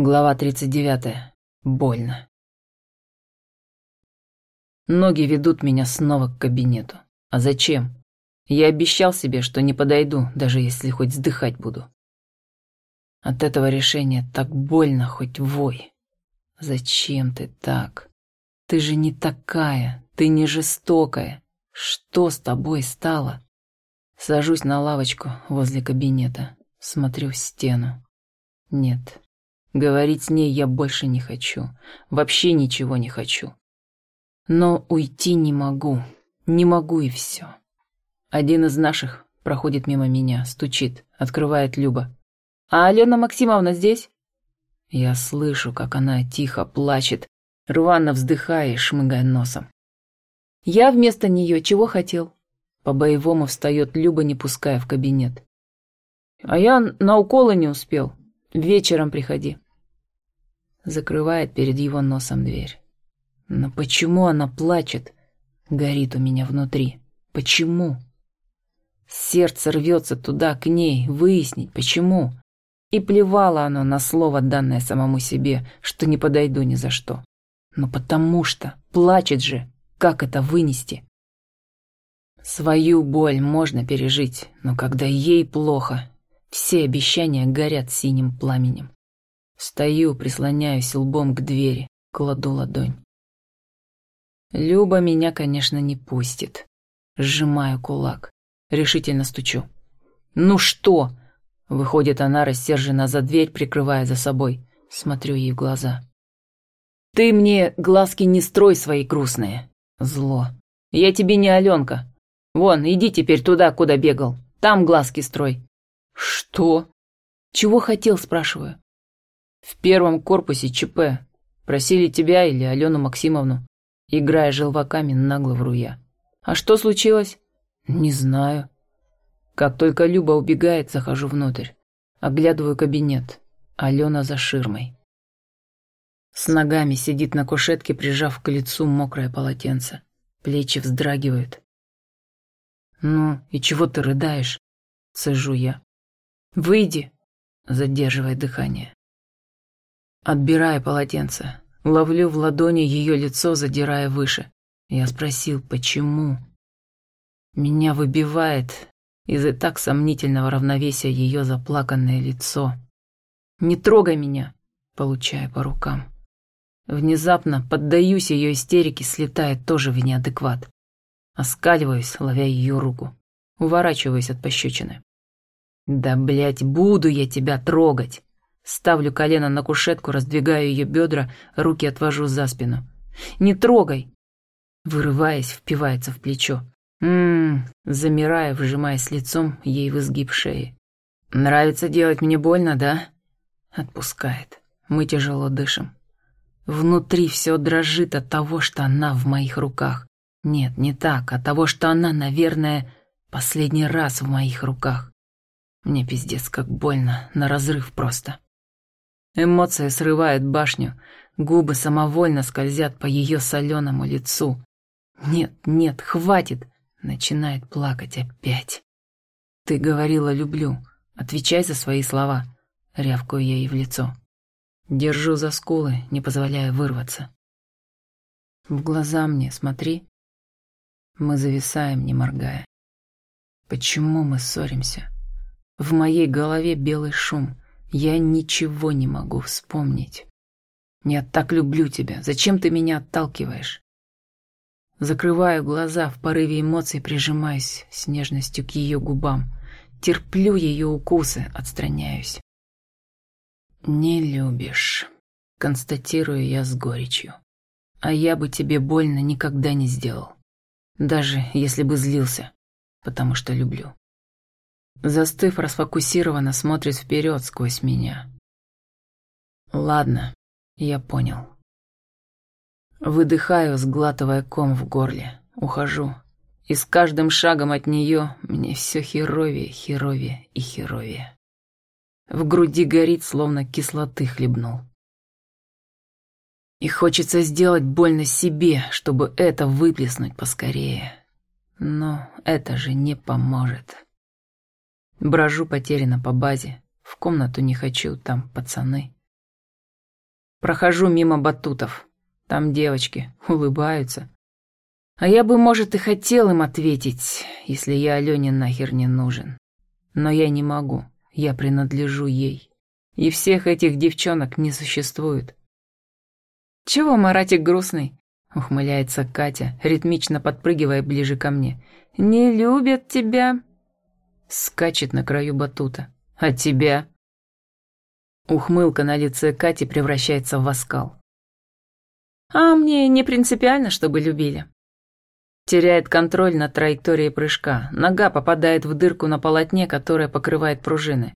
Глава 39. Больно. Ноги ведут меня снова к кабинету. А зачем? Я обещал себе, что не подойду, даже если хоть вздыхать буду. От этого решения так больно, хоть вой. Зачем ты так? Ты же не такая, ты не жестокая. Что с тобой стало? Сажусь на лавочку возле кабинета, смотрю в стену. Нет, Говорить с ней я больше не хочу. Вообще ничего не хочу. Но уйти не могу. Не могу и все. Один из наших проходит мимо меня, стучит, открывает Люба. «А Алена Максимовна здесь?» Я слышу, как она тихо плачет, рвано вздыхая и шмыгая носом. «Я вместо нее чего хотел?» По-боевому встает Люба, не пуская в кабинет. «А я на уколы не успел. Вечером приходи. Закрывает перед его носом дверь. Но почему она плачет? Горит у меня внутри. Почему? Сердце рвется туда, к ней, выяснить, почему. И плевало оно на слово, данное самому себе, что не подойду ни за что. Но потому что, плачет же, как это вынести? Свою боль можно пережить, но когда ей плохо, все обещания горят синим пламенем. Стою, прислоняюсь лбом к двери, кладу ладонь. Люба меня, конечно, не пустит. Сжимаю кулак, решительно стучу. «Ну что?» Выходит она, рассерженно за дверь, прикрывая за собой. Смотрю ей в глаза. «Ты мне глазки не строй свои грустные!» Зло. «Я тебе не Аленка. Вон, иди теперь туда, куда бегал. Там глазки строй. «Что?» «Чего хотел?» – спрашиваю. «В первом корпусе ЧП. Просили тебя или Алену Максимовну». Играя желваками, нагло вру я. «А что случилось?» «Не знаю». Как только Люба убегает, захожу внутрь. Оглядываю кабинет. Алена за ширмой. С ногами сидит на кушетке, прижав к лицу мокрое полотенце. Плечи вздрагивают. «Ну, и чего ты рыдаешь?» — сажу я. «Выйди!» Задерживая дыхание. Отбирая полотенце, ловлю в ладони ее лицо, задирая выше. Я спросил, почему? Меня выбивает из и так сомнительного равновесия ее заплаканное лицо. «Не трогай меня!» Получая по рукам. Внезапно поддаюсь ее истерике, слетая тоже в неадекват. Оскаливаюсь, ловя ее руку. Уворачиваюсь от пощечины. «Да, блядь, буду я тебя трогать!» Ставлю колено на кушетку, раздвигаю ее бедра, руки отвожу за спину. «Не трогай!» Вырываясь, впивается в плечо. Ммм, замирая, вжимаясь лицом ей в изгиб шеи. «Нравится делать мне больно, да?» Отпускает. Мы тяжело дышим. Внутри все дрожит от того, что она в моих руках. Нет, не так, от того, что она, наверное, последний раз в моих руках. Мне пиздец как больно, на разрыв просто. Эмоция срывает башню, губы самовольно скользят по ее соленому лицу. Нет, нет, хватит, начинает плакать опять. Ты говорила «люблю», отвечай за свои слова, рявкаю я ей в лицо. Держу за скулы, не позволяя вырваться. В глаза мне смотри. Мы зависаем, не моргая. Почему мы ссоримся? В моей голове белый шум. Я ничего не могу вспомнить. Я так люблю тебя. Зачем ты меня отталкиваешь? Закрываю глаза, в порыве эмоций прижимаюсь с нежностью к ее губам. Терплю ее укусы, отстраняюсь. «Не любишь», — констатирую я с горечью. «А я бы тебе больно никогда не сделал. Даже если бы злился, потому что люблю». Застыв, расфокусированно смотрит вперед сквозь меня. Ладно, я понял. Выдыхаю, сглатывая ком в горле. Ухожу. И с каждым шагом от нее мне все херовее, херовее и херовее. В груди горит, словно кислоты хлебнул. И хочется сделать больно себе, чтобы это выплеснуть поскорее. Но это же не поможет. Брожу потеряно по базе. В комнату не хочу, там пацаны. Прохожу мимо батутов. Там девочки улыбаются. А я бы, может, и хотел им ответить, если я Алене нахер не нужен. Но я не могу, я принадлежу ей. И всех этих девчонок не существует. «Чего Маратик грустный?» — ухмыляется Катя, ритмично подпрыгивая ближе ко мне. «Не любят тебя!» Скачет на краю батута. «А тебя?» Ухмылка на лице Кати превращается в оскал. «А мне не принципиально, чтобы любили. Теряет контроль над траекторией прыжка. Нога попадает в дырку на полотне, которая покрывает пружины.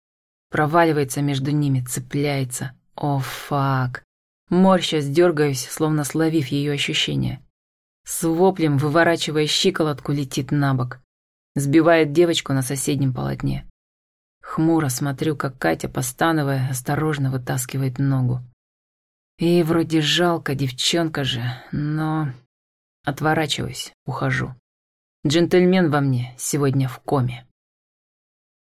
Проваливается между ними, цепляется. О, фак. Морщась, дергаюсь, словно словив ее ощущение. С воплем, выворачивая щиколотку, летит на бок. Сбивает девочку на соседнем полотне. Хмуро смотрю, как Катя, постановая, осторожно вытаскивает ногу. И вроде жалко, девчонка же, но Отворачиваюсь, ухожу. Джентльмен во мне сегодня в коме.